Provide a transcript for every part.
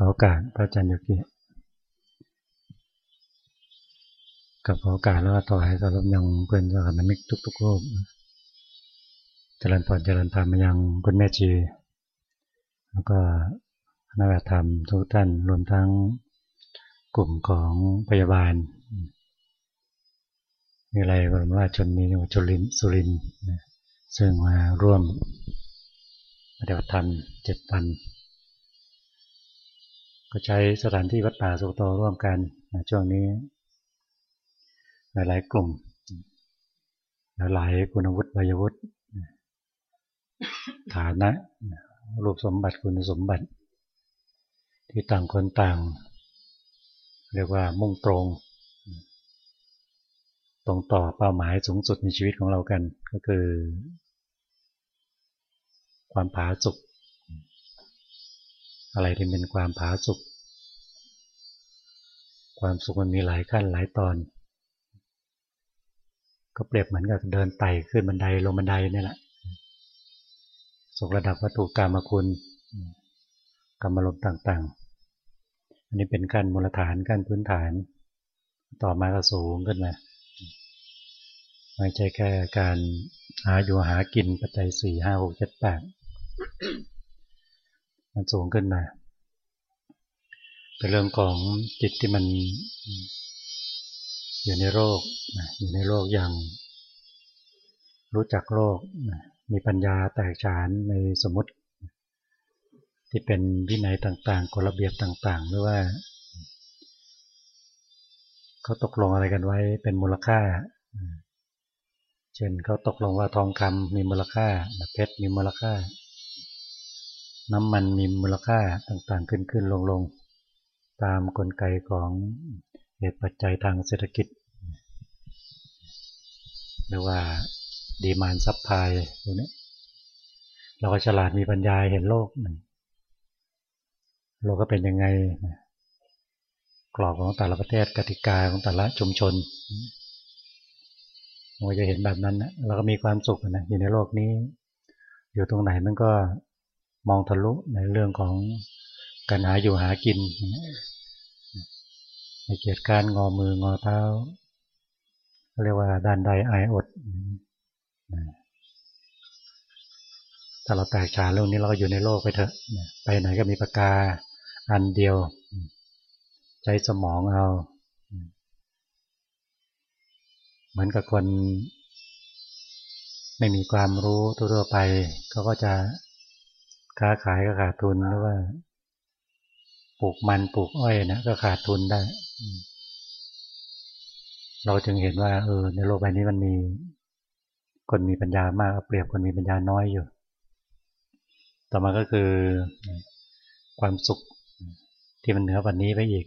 ขอโอกาสพระอาจารย์โยกิกับขอโอกาสแล้วก็ถวายสำหรับยังเพื่อนสถานมิกทุกๆรูปเจริญพรเจริญธรรมมายังคุณแม่ชี แล้วก็นักธรรมทุกท่านรวมทั้งกลุ่มของพยาบาลมีอะไรบรมราชชนนีจุลินสุรินซึ่งมาร่วมปฏิบัติธรรมเจ็ดวัน ก็ใช้สถานที่วัดป่าสุโตร่วมกันช่วงนี้ หลายๆกลุ่ม หลายๆคุณวุฒิวัยวุฒิฐานะ รูปสมบัติคุณสมบัติ ที่ต่างคนต่าง เรียกว่ามุ่งตรง ตรงต่อเป้าหมายสูงสุดในชีวิตของเรากัน ก็คือ ความผาสุก อะไรที่เป็นความผาสุกความสุขมันมีหลายขั้นหลายตอน ก็เปรียบเหมือนกับเดินไต่ขึ้นบันไดลงบันไดนี่แหละสุขระดับวัตถุกรรมคุณกรรมลมต่างๆ อันนี้เป็นขั้นมูลฐานขั้นพื้นฐาน ต่อมาก็สูงขึ้นมาไม่ใช่แค่การหาอยู่หากินปัจจัยสี่ห้าหกเจ็ดแปด มันสูงขึ้นมา เป็นเรื่องของจิตที่มันอยู่ในโลกอยู่ในโลกอย่าง รู้จักโลก มีปัญญาแตกฉานในสมมติ ที่เป็นวินัยต่างๆกฎระเบียบต่างๆ หรือว่าเขาตกลงอะไรกันไว้เป็นมูลค่าเช่นเขาตกลงว่าทองคำมีมูลค่าเพชรมีมูลค่า น้ำมันมีมูลค่าต่างๆขึ้นขึ้นลงลงตามกลไกของเหตุปัจจัยทางเศรษฐกิจหรือว่าดีมานซับพายพวกนี้เราก็ฉลาดมีปัญญาเห็นโลกโลกก็เป็นยังไง กรอบของแต่ละประเทศกติกาของแต่ละชุมชนเราจะเห็นแบบนั้นนะเราก็มีความสุขนะอยู่ในโลกนี้ อยู่ตรงไหนมันก็ มองทะลุในเรื่องของการหาอยู่หากินในเกียรติการงอมืองอเท้าเรียกว่าด้านใดอายอดถ้าเราแตกฉานเรื่องนี้เราก็อยู่ในโลกไปเถอะไปไหนก็มีปากกาอันเดียว ใช้สมองเอา เหมือนกับคนไม่มีความรู้ทั่วไปเขาก็จะ ค้าขายก็ขาดทุนหรือว่าปลูกมันปลูกอ้อยนะก็ขาดทุนได้ เราจึงเห็นว่า เออ ในโลกใบนี้มันมี คนมีปัญญามากเปรียบคนมีปัญญาน้อยอยู่ ต่อมาก็คือความสุขที่มันเหนือกว่านี้ไปอีก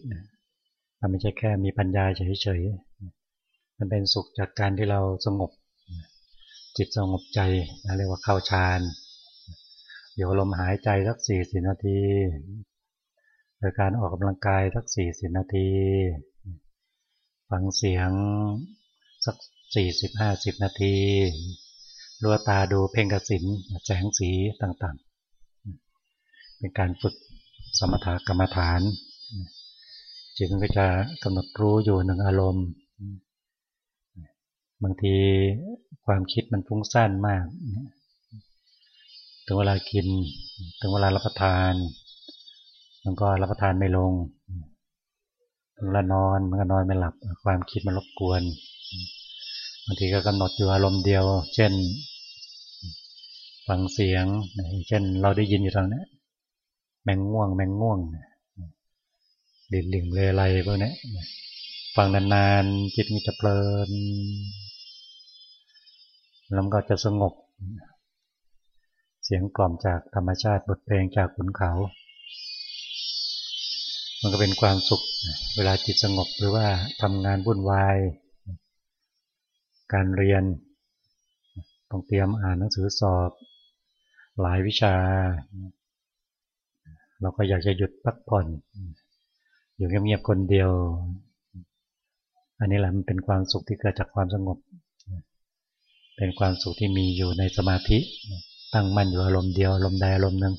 มันไม่ใช่แค่มีปัญญาเฉยๆมันเป็นสุขจากการที่เราสงบ จิตสงบใจเรียกว่าเข้าฌาน อยู่ลมหายใจสักสี่สิบนาทีโดยการออกกำลังกายสักสี่สิบนาที ฟังเสียงสักสี่สิบห้าสิบนาทีรัวตาดูเพ่งกสินแสงสีต่างๆ เป็นการฝึกสมถกรรมฐาน จิตมันก็จะกำหนดรู้อยู่หนึ่งอารมณ์ บางทีความคิดมันฟุ้งซ่านมาก ถึงเวลากิน ถึงเวลารับประทาน มันก็รับประทานไม่ลงเวลานอนมันก็นอนไม่หลับ ความคิดมันรบกวนบางทีก็กำหนดอยู่อารมณ์เดียว เช่น ฟังเสียง เช่น เราได้ยินอยู่ทางนี้แมงง่วง แมงง่วงดินหลิงเลไรพวกนี้ฟังนานๆจิตมันจะเพลินแล้วก็จะสงบ เสียงกล่อมจากธรรมชาติบทเพลงจากขุนเขา มันก็เป็นความสุข เวลาจิตสงบหรือว่าทำงานวุ่นวาย การเรียนต้องเตรียมอ่านหนังสือสอบ หลายวิชา เราก็อยากจะหยุดพักผ่อน อยู่เงียบๆคนเดียว อันนี้แหละมันเป็นความสุขที่เกิดจากความสงบ เป็นความสุขที่มีอยู่ในสมาธิ ตั้งมั่นอยู่อารมณ์เดียวอารมณ์ใดอารมณ์หนึ่ง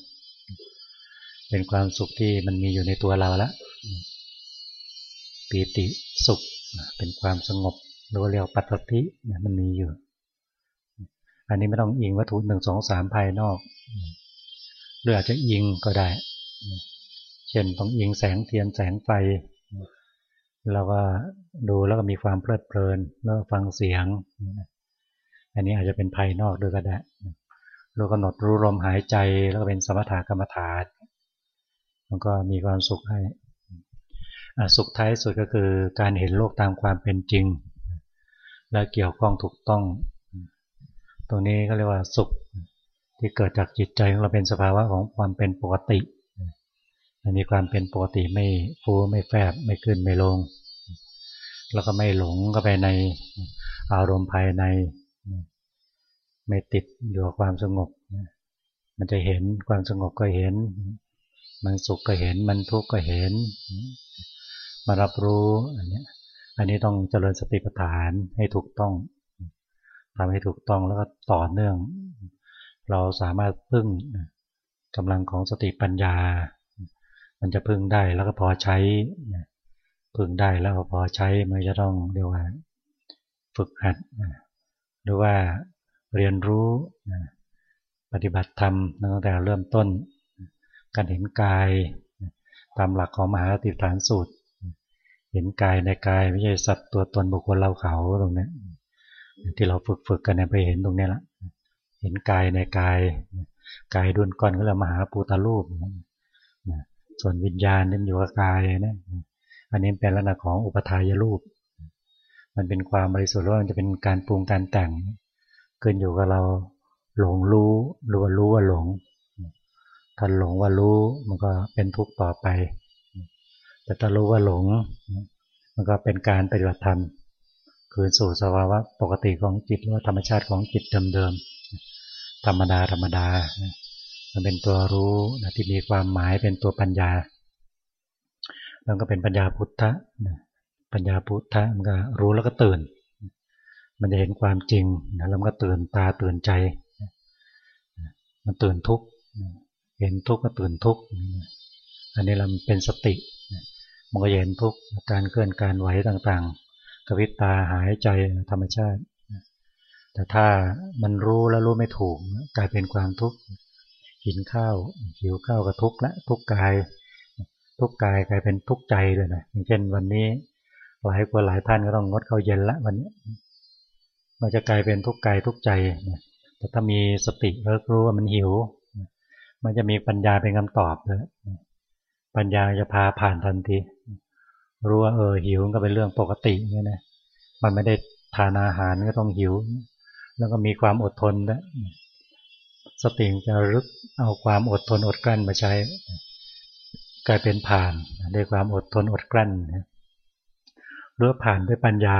เป็นความสุขที่มันมีอยู่ในตัวเราแล้วปีติสุขเป็นความสงบหรือเรียกปัตติมันมีอยู่ อันนี้ไม่ต้องอิงวัตถุหนึ่งสองสามภายนอกหรืออาจจะอิงก็ได้ เช่นต้องอิงแสงเทียนแสงไฟเราก็ดูแล้วก็มีความเพลิดเพลินแล้วฟังเสียง อันนี้อาจจะเป็นภายนอกด้วยก็ได้ รากำหนดรู้ลมหายใจแล้วก็เป็นสมถกรรมฐานมันก็มีความสุขให้สุขท้ายสุดก็คือการเห็นโลกตามความเป็นจริง และเกี่ยวข้องถูกต้อง ตรงนี้ก็เรียกว่าสุขที่เกิดจากจิตใจของเราเป็นสภาวะของความเป็นปกติมันมีความเป็นปกติไม่ฟูไม่แฟบไม่ขึ้นไม่ลง แล้วก็ไม่หลงก็ไปในอารมณ์ภายใน ไม่ติดอยู่กับความสงบ มันจะเห็นความสงบก็เห็น มันสุขก็เห็น มันทุกข์ก็เห็น มารับรู้อันนี้อันนี้ต้องเจริญสติปัฏฐานให้ถูกต้องทำให้ถูกต้องแล้วก็ต่อเนื่อง เราสามารถพึ่งกำลังของสติปัญญา มันจะพึ่งได้แล้วก็พอใช้ พึ่งได้แล้วก็พอใช้มันจะต้องเรียกว่า ฝึกหัดหรือว่า เรียนรู้ปฏิบัติธรรมตั้งแต่เริ่มต้น การเห็นกายตามหลักของมหาติฐานสูตร เห็นกายในกายไม่ใช่สัตว์ตัวตนบุคคลเราเขาตรงนี้ที่เราฝึกฝึกกันไปเห็นตรงนี้ละเห็นกายในกายกายดวนก่อนก็เรียกมหาปูตารูปส่วนวิญญาณนี่อยู่กับกายนะอันนี้เป็นลักษณะของอุปทายรูป มันเป็นความบริสุทธิ์ว่ามันจะเป็นการปรุงการแต่ง เกินอยู่กับเราหลงรู้หรือว่ารู้ว่าหลง ถ้าหลงว่ารู้มันก็เป็นทุกข์ต่อไป แต่ถ้ารู้ว่าหลง มันก็เป็นการปฏิบัติธรรม คือสู่สภาวะปกติของจิตหรือว่าธรรมชาติของจิตเดิมๆ ธรรมดาธรรมดา มันเป็นตัวรู้นะที่มีความหมายเป็นตัวปัญญา แล้วก็เป็นปัญญาพุทธะ ปัญญาพุทธะมันก็รู้แล้วก็ตื่น มันจะเห็นความจริงนะแล้วมันก็ตื่นตาตื่นใจ มันตื่นทุกเห็นทุกก็ตื่นทุกอันนี้เราเป็นสติมันก็เห็นทุกการเคลื่อนการไหวต่างๆกวิตาหายใจธรรมชาติ แต่ถ้ามันรู้แล้วรู้ไม่ถูกกลายเป็นความทุกข์กินข้าวหิวข้าวก็ทุกข์ละทุกข์กาย ทุกข์กายกลายเป็นทุกข์ใจเลยนะอย่างเช่นวันนี้หลายคนหลายท่านก็ต้องงดข้าวเย็นละวันนี้ มันจะกลายเป็นทุกข์กายทุกข์ใจ แต่ถ้ามีสติเลิกรู้ว่ามันหิว มันจะมีปัญญาเป็นคำตอบเลยปัญญาจะพาผ่านทันที รู้ว่าเออหิวก็เป็นเรื่องปกติเนี่ยนะ มันไม่ได้ทานอาหารก็ต้องหิว แล้วก็มีความอดทนแล้วสติจะรึกเอาความอดทนอดกลั้นมาใช้ กลายเป็นผ่านด้วยความอดทนอดกลั้นหรือผ่านด้วยปัญญา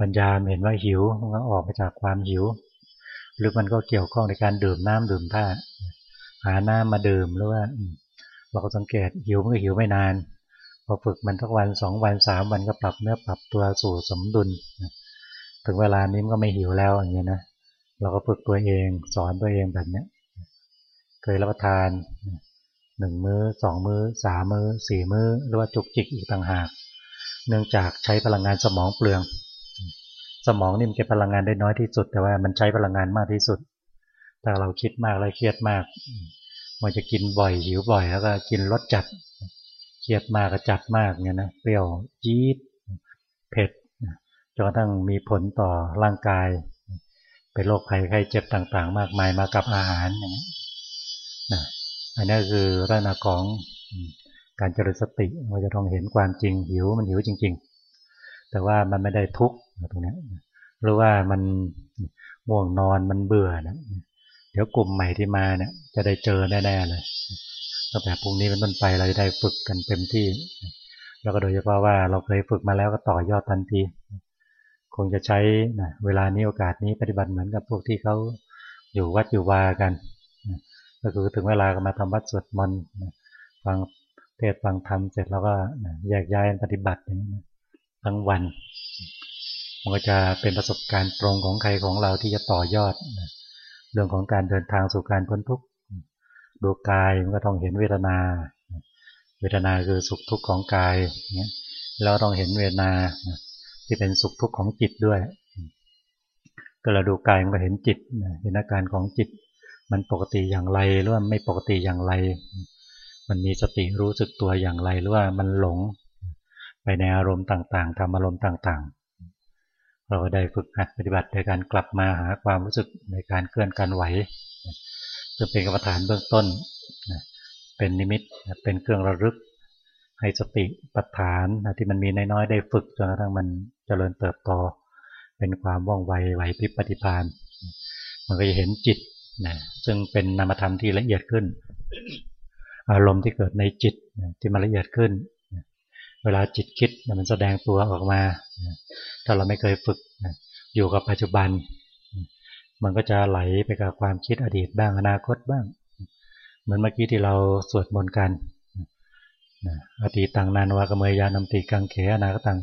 ปัญญาเห็นว่าหิวมันก็ออกมาจากความหิว หรือมันก็เกี่ยวข้องในการดื่มน้ำดื่มท่าหาน้ำมาดื่มหรือว่า เราก็สังเกตหิวมันก็หิวไม่นาน พอฝึกมันทักวันสองวันสามวันก็ปรับเนื้อปรับตัวสู่สมดุล ถึงเวลานี้มันก็ไม่หิวแล้วอย่างเงี้ยนะเราก็ฝึกตัวเองสอนตัวเองแบบนี้เคยรับประทานหนึ่งมือ้อสองมือ้อสามมือ้อสี่มื้อหรือว่าจุกจิกอีกต่างหาก เนื่องจากใช้พลังงานสมองเปลือง สมองนี่มันเก็บพลังงานได้น้อยที่สุด แต่ว่ามันใช้พลังงานมากที่สุด ถ้าเราคิดมากและเครียดมาก มันจะกินบ่อยหิวบ่อย แล้วก็กินรสจัด เครียดมากก็จัดมากเนี่ยนะเปรี้ยวจี๊ดเผ็ดจนกระทั่งมีผลต่อร่างกาย เป็นโรคภัยไข้เจ็บต่างๆ มากมายมากับอาหารอย่างนี้นะอันนี้คือร่างของการเจริญสติเราจะต้องเห็นความจริงหิวมันหิวจริง ๆ แต่ว่ามันไม่ได้ทุกข์ตรงนี้หรือว่ามันง่วงนอนมันเบื่อนะเดี๋ยวกลุ่มใหม่ที่มาเนี่ย จะได้เจอแน่ๆเลยตั้งแต่พรุ่งนี้เป็นต้นไปเราจะได้ฝึกกันเต็มที่ แล้วก็โดยเฉพาะว่าเราเคยฝึกมาแล้วก็ต่อยอดทันที คงจะใช้นะเวลานี้โอกาสนี้ปฏิบัติเหมือนกับพวกที่เขาอยู่วัดอยู่วากัน ก็คือถึงเวลาก็มาทำวัดสวดมนต์ฟังเทศฟังธรรมเสร็จแล้วก็แยกย้ายปฏิบัติอย่างนี้ ทั้งวัน มันก็จะเป็นประสบการณ์ตรงของใครของเราที่จะต่อยอด เรื่องของการเดินทางสู่การพ้นทุกข์ดูกายมันก็ต้องเห็นเวทนา เวทนาคือสุขทุกข์ของกายเงี้ยแล้วต้องเห็นเวทนาที่เป็นสุขทุกข์ของจิตด้วย ก็เราดูกายมันก็เห็นจิตเห็นอาการของจิต มันปกติอย่างไรหรือว่าไม่ปกติอย่างไร มันมีสติรู้สึกตัวอย่างไรหรือว่ามันหลง ไปในอารมณ์ต่างๆทำอารมณ์ต่างๆ เราก็ได้ฝึกหัดปฏิบัติในการกลับมาหาความรู้สึกในการเคลื่อนการไหวซึ่งเป็นกรรมฐานเบื้องต้น เป็นนิมิตเป็นเครื่องระลึกให้สติปัฏฐานที่มันมีน้อยๆได้ฝึกจนกระทั่งมันเจริญเติบโตเป็นความว่องไวไหวพริบปฏิภาณมันก็จะเห็นจิตนะซึ่งเป็นนามธรรมที่ละเอียดขึ้น อารมณ์ที่เกิดในจิตที่มันละเอียดขึ้น เวลาจิตคิดมันแสดงตัวออกมา ถ้าเราไม่เคยฝึกอยู่กับปัจจุบัน มันก็จะไหลไปกับความคิดอดีตบ้างอนาคตบ้าง เหมือนเมื่อกี้ที่เราสวดมนต์กันอดีตตังนานวากเมยยานำติกังเขอนาคตัง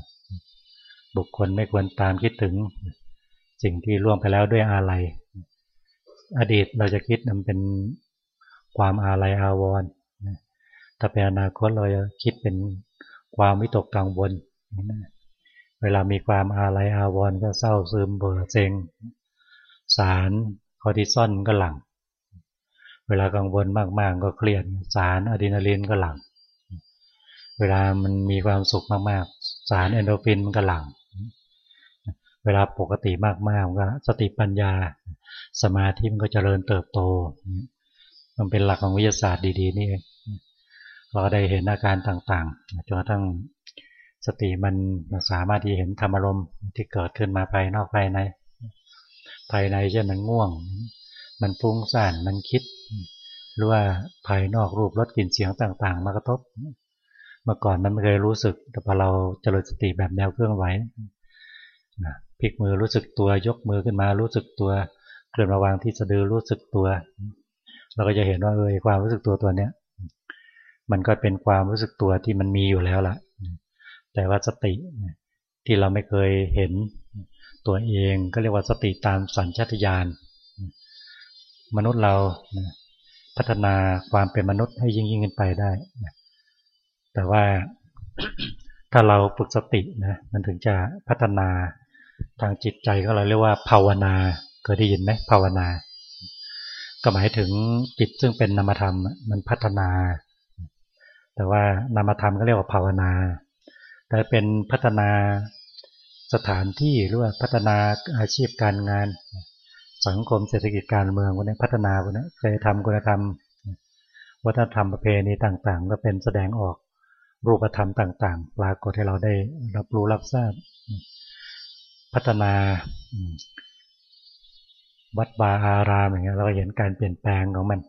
บุคคลไม่ควรตามคิดถึง สิ่งที่ล่วงไปแล้วด้วยอาลัย อดีตเราจะคิดมันเป็นความอาลัยอาวรณ์ถ้าเป็นอนาคตเราจะคิดเป็น ความวิตกกังวล เวลามีความอาลัยอาวรณ์ก็เศร้าซึมเบื่อเซ็ง สารคอร์ติซอลก็หลัง เวลากังวลมากๆ ก็เครียด สารอะดรีนาลีนก็หลัง เวลามันมีความสุขมากๆ สารเอนโดฟินมันก็หลัง เวลาปกติมากๆก็สติปัญญา สมาธิมันก็เจริญเติบโต มันเป็นหลักของวิทยาศาสตร์ดีๆนี่เอง เราได้เห็นอาการต่างๆจนกระทั่งสติมันสามารถที่เห็นธรรมารมที่เกิดขึ้นมาภายนอกภายใน ภายในเช่นมันง่วง มันฟุ้งซ่านมันคิด หรือว่าภายนอกรูปรสกลิ่นเสียงต่างๆ มากระทบ เมื่อก่อนมันไม่เคยรู้สึก แต่พอเราเจริญสติแบบแนวเครื่องไหวพลิกมือรู้สึกตัวยกมือขึ้นมารู้สึกตัวเคลื่อนมาวางที่สะดือรู้สึกตัว เราก็จะเห็นว่าเออความรู้สึกตัวตัวเนี้ย มันก็เป็นความรู้สึกตัวที่มันมีอยู่แล้วล่ะ แต่ว่าสติที่เราไม่เคยเห็นตัวเองก็เรียกว่าสติตามสัญชาตญาณมนุษย์เราพัฒนาความเป็นมนุษย์ให้ยิ่งยิ่งขึ้นไปได้แต่ว่าถ้าเราฝึกสตินะมันถึงจะพัฒนาทางจิตใจก็เราเรียกว่าภาวนาเคยได้ยินไหมภาวนา ก็หมายถึงจิตซึ่งเป็นนามธรรมมันพัฒนา แต่ว่านามธรรมก็เรียกว่าภาวนา แต่เป็นพัฒนาสถานที่หรือว่าพัฒนาอาชีพการงาน สังคมเศรษฐกิจการเมืองวันนี้พัฒนาวันนี้เคยทำคุณธรรม วัฒนธรรมประเพณีต่างๆ ก็เป็นแสดงออกรูปธรรมต่าง ๆ ปรากฏให้เราได้รับรู้รับทราบ พัฒนาวัดบาอารามอย่างเงี้ยเราก็เห็นการเปลี่ยนแปลงของมัน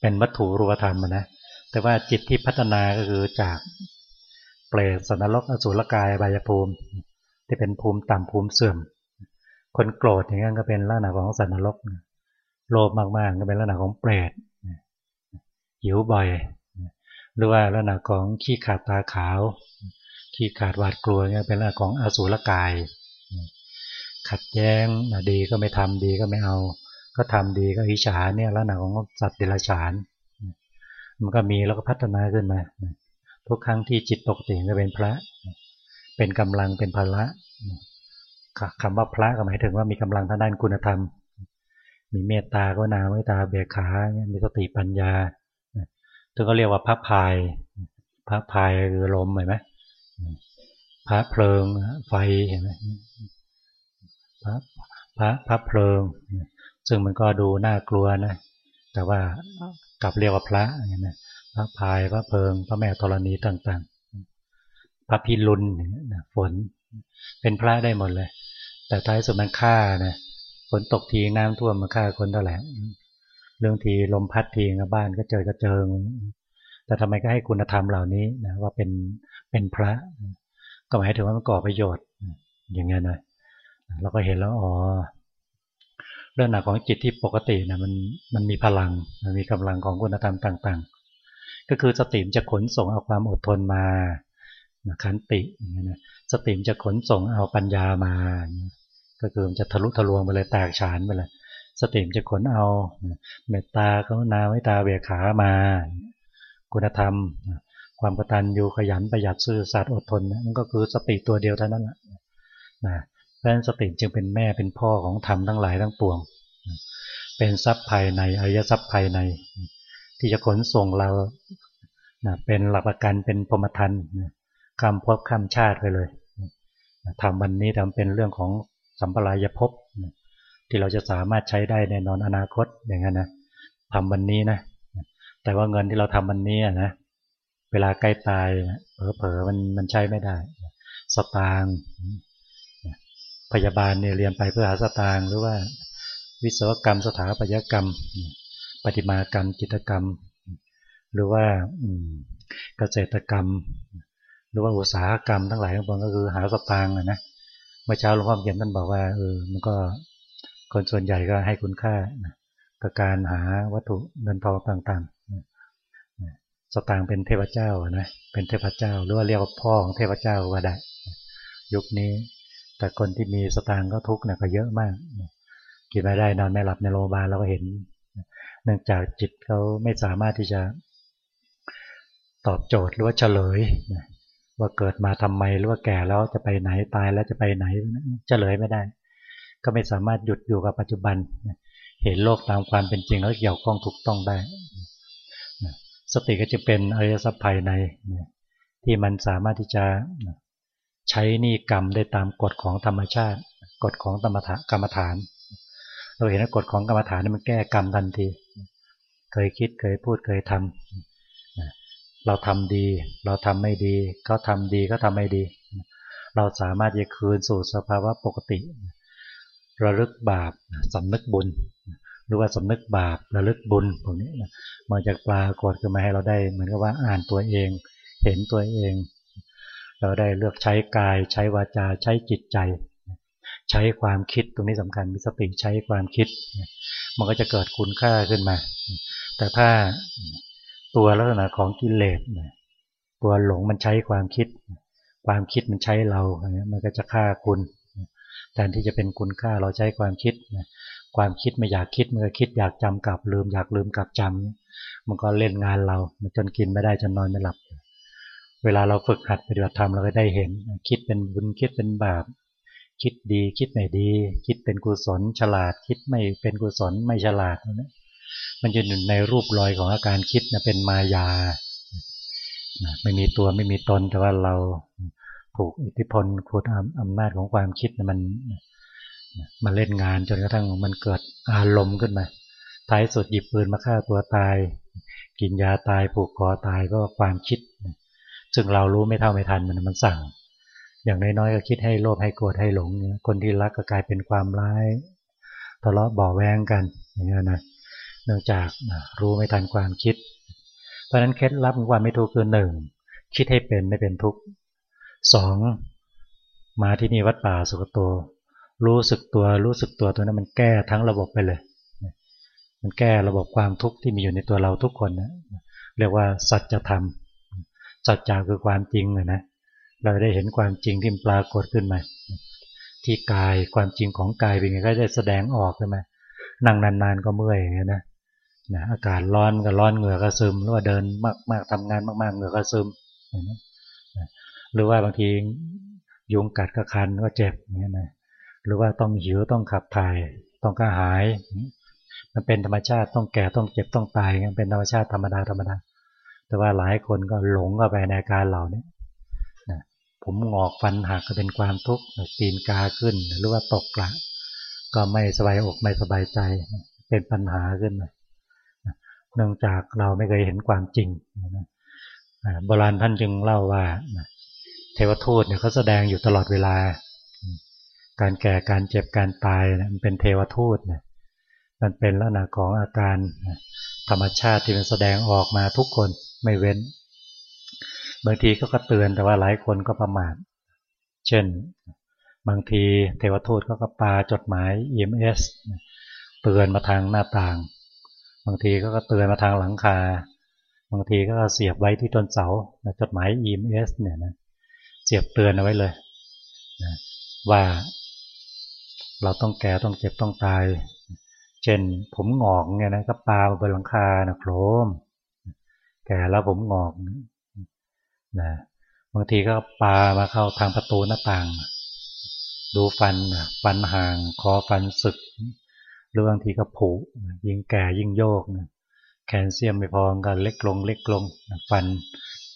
เป็นวัตถุรูปธรรมนะ แต่ว่าจิตที่พัฒนาก็คือจากเปรตสันนรกอสุรกายบายภูมิ ที่เป็นภูมิต่ำภูมิเสื่อม คนโกรธอย่างนั้นก็เป็นลักษณะของสันนรกโลภมากๆก็เป็นลักษณะของเปรตหิวบ่อย หรือว่าลักษณะของขี้ขาดตาขาว ขี้ขาดหวาดกลัวเนี่ยเป็นลักษณะของอสุรกาย ขัดแย้งดีก็ไม่ทำดีก็ไม่เอา ก็ทำดีก็อิจฉาเนี่ยลักษณะของสัตว์เดรัจฉาน มันก็มีแล้วก็พัฒนาขึ้นมาทุกครั้งที่จิตปกติจะเป็นพระ เป็นกำลังเป็นพละคำว่าพระก็หมายถึงว่ามีกำลังทางด้านคุณธรรม มีเมตตาก็นาเมตตาเบียขา มีสติปัญญาถึงก็เรียกว่าพระพาย พระพายคือลมเห็นไหมพระเพลิงไฟเห็นไหมพระพระพระเพลิง ซึ่งมันก็ดูน่ากลัวนะ แต่ว่า กลับเรียกว่าพระอย่างนี้พระพายพระเพิง พระแม่ธรณีต่างๆ พระพิรุณฝน เป็นพระได้หมดเลย แต่ท้ายสุดมันฆ่านะฝนตกทีน้ำท่วมมาฆ่าคนเท่าไหร่เรื่องทีลมพัดทีบ้านก็เจอกระเจิง แต่ทำไมก็ให้คุณธรรมเหล่านี้นะว่าเป็นเป็นพระ ก็หมายถึงว่ามันก่อประโยชน์อย่างเงี้ยนะเราก็เห็นแล้วอ๋อ เรื่องหนักของจิตที่ปกตินะมันมันมีพลังมันมีกำลังของคุณธรรมต่างๆ ก็คือสติมจะขนส่งเอาความอดทนมาขันติอย่างเงี้ยสติมจะขนส่งเอาปัญญามาก็คือมันจะทะลุทะลวงไปเลยแตกฉานไปเลยสติมจะขนเอาเมตตากรุณาไว้ตาเบียขามา คุณธรรม ความกตัญญูขยันประหยัดซื่อสัตย์อดทนมันก็คือสติตัวเดียวเท่านั้นแหละนะ เพราะฉะนั้นสติจึงเป็นแม่เป็นพ่อของธรรมทั้งหลายทั้งปวง เป็นทรัพย์ภายในอริยทรัพย์ภายใน ที่จะขนส่งเราเป็นหลักประกันเป็นพรมทันคำพบคำชาติไปเลยทำวันนี้ทำเป็นเรื่องของสัมปรายภพที่เราจะสามารถใช้ได้ในนอนอนาคตอย่างนั้นนะทำวันนี้นะแต่ว่าเงินที่เราทำวันนี้นะเวลาใกล้ตายเผลอๆมันมันใช้ไม่ได้ สตางค์ พยาบาลเนี่ยเรียนไปเพื่อหาสตางค์หรือว่าวิศวกรรมสถาปัตยกรรม ปฏิมากรรมจิตกรรม หรือว่าเกษตรกรรม หรือว่าอุตสาหกรรมทั้งหลายทั้งปวงก็คือหาสตางค์นะเมื่อเช้าหลวงพ่อเขียนท่านบอกว่าเออมันก็คนส่วนใหญ่ก็ให้คุณค่ากับการหาวัตถุเงินทองต่างๆ สตางค์เป็นเทพเจ้านะเป็นเทพเจ้า หรือว่าเรียกว่าพ่อของเทพเจ้าก็ได้ ยุคนี้ แต่คนที่มีสตางค์ก็ทุกข์เนี่ยก็เยอะมากกินไม่ได้นอนไม่หลับในโรงพยาบาลเราก็เห็น เนื่องจากจิตเขาไม่สามารถที่จะตอบโจทย์หรือว่าเฉลยว่าเกิดมาทำไมหรือว่าแก่แล้วจะไปไหนตายแล้วจะไปไหนเฉลยไม่ได้ ก็ไม่สามารถหยุดอยู่กับปัจจุบัน เห็นโลกตามความเป็นจริงแล้วเกี่ยวข้องถูกต้องได้ สติก็จะเป็นอริยสัพภายในที่มันสามารถที่จะ ใช้นี่กรรมได้ตามกฎของธรรมชาติ กฎของธรรมฐานกรรมฐาน เราเห็นว่ากฎของกรรมฐานนี่มันแก้กรรมทันที เคยคิดเคยพูดเคยทำเราทำดี เราทำไม่ดีเขาทำดีก็ทำไม่ดี เราสามารถจะคืนสู่สภาวะปกติ ระลึกบาปสำนึกบุญ หรือว่าสำนึกบาประลึกบุญพวกนี้มาจากปลากฏขึ้นมาให้เราได้เหมือนกับว่าอ่านตัวเอง เห็นตัวเอง เราได้เลือกใช้กาย ใช้วาจาใช้จิตใจ ใช้ความคิดตรงนี้สำคัญมีสติใช้ความคิด มันก็จะเกิดคุณค่าขึ้นมา แต่ถ้าตัวลักษณะของกิเลสตัวหลงมันใช้ความคิด ความคิดมันใช้เรา มันก็จะฆ่าคุณแทนที่จะเป็นคุณค่าเราใช้ความคิดความคิดไม่อยากคิดมันก็คิดอยากจำกลับลืมอยากลืมกลับจำมันก็เล่นงานเราจนกินไม่ได้จนนอนไม่หลับ เวลาเราฝึกหัดปฏิบัติธรรมเราก็ได้เห็น คิดเป็นบุญคิดเป็นบาป คิดดีคิดไม่ดี คิดเป็นกุศล ฉลาด คิดไม่เป็นกุศลไม่ฉลาดนะมันจะอยู่ในรูปรอยของอาการคิดนะเป็นมายา ไม่มีตัวไม่มีตนแต่ว่าเราถูกอิทธิพลคูดอำนาจของความคิดนะมันมาเล่นงานจนกระทั่งมันเกิดอารมณ์ขึ้นมาท้ายสุดหยิบปืนมาฆ่าตัวตาย กินยาตายผูกคอตายก็ความคิด ซึ่งเรารู้ไม่เท่าไม่ทันมันมันสั่ง อย่างน้อยๆก็คิดให้โลภให้โกรธให้หลง คนที่รักก็กลายเป็นความร้ายทะเลาะบ่อแวงกันอย่างนี้นะเนื่องจากรู้ไม่ทันความคิด เพราะนั้นเคล็ดลับของความไม่ทุกข์คือหนึ่งคิดให้เป็นไม่เป็นทุกข์สองมาที่นี่วัดป่าสุกโตรู้สึกตัวรู้สึกตัวตัวนั้นมันแก้ทั้งระบบไปเลย มันแก้ระบบความทุกข์ที่มีอยู่ในตัวเราทุกคนนะเรียกว่าสัจธรรม สัจจะคือความจริงนะเราได้เห็นความจริงที่ปรากฏขึ้นมาที่กายความจริงของกายเป็นไงก็ได้แสดงออกขึ้นมานั่งนานๆก็เมื่อยนะนะอากาศร้อนก็ร้อนเหงื่อก็ซึมหรือว่าเดินมากๆทำงานมากๆเหงื่อก็ซึมหรือว่าบางทียุงกัดก็คันก็เจ็บอย่างนี้นะหรือว่าต้องหิวต้องขับถ่ายต้องกระหาย มันเป็นธรรมชาติต้องแก่ต้องเจ็บต้องตายมันเป็นธรรมชาติธรรมดาธรรมดา แต่ว่าหลายคนก็หลงก็ไปในอาการเหล่านี้นะผมงอกฟันหักก็เป็นความทุกข์ตีนกาขึ้น หรือว่าตกกระก็ไม่สบายอกไม่สบายใจ เป็นปัญหาขึ้นมาเนื่องจากเราไม่เคยเห็นความจริงโบราณท่านจึงเล่าว่าเทวทูตเนี่ยเขาแสดงอยู่ตลอดเวลา การแก่การเจ็บการตายมันเป็นเทวทูตเนี่ยมันเป็นลักษณะของอาการธรรมชาติที่มันแสดงออกมาทุกคน ไม่เว้น บางทีก็กระเตือนแต่ว่าหลายคนก็ประมาทเช่น บางทีเทวทูตก็กระปาจดหมาย EMS เตือนมาทางหน้าต่าง บางทีก็เตือนมาทางหลังคา บางทีก็เสียบไว้ที่ต้นเสาจดหมาย EMS เนี่ยนะเสียบเตือนเอาไว้เลยนะว่าเราต้องแก่ต้องเจ็บต้องตาย เช่นผมหงอกเนี่ยนะก็ปลาบนหลังคานะโครม แก่แล้วผมงอกนะบางทีก็ปามาเข้าทางประตูหน้าต่าง ดูฟันฟันห่างคอฟันสึก หรือบางทีก็ผุยิ่งแก่ยิ่งโยกแคลเซียมไม่พอกันเล็กลงเล็กลงฟัน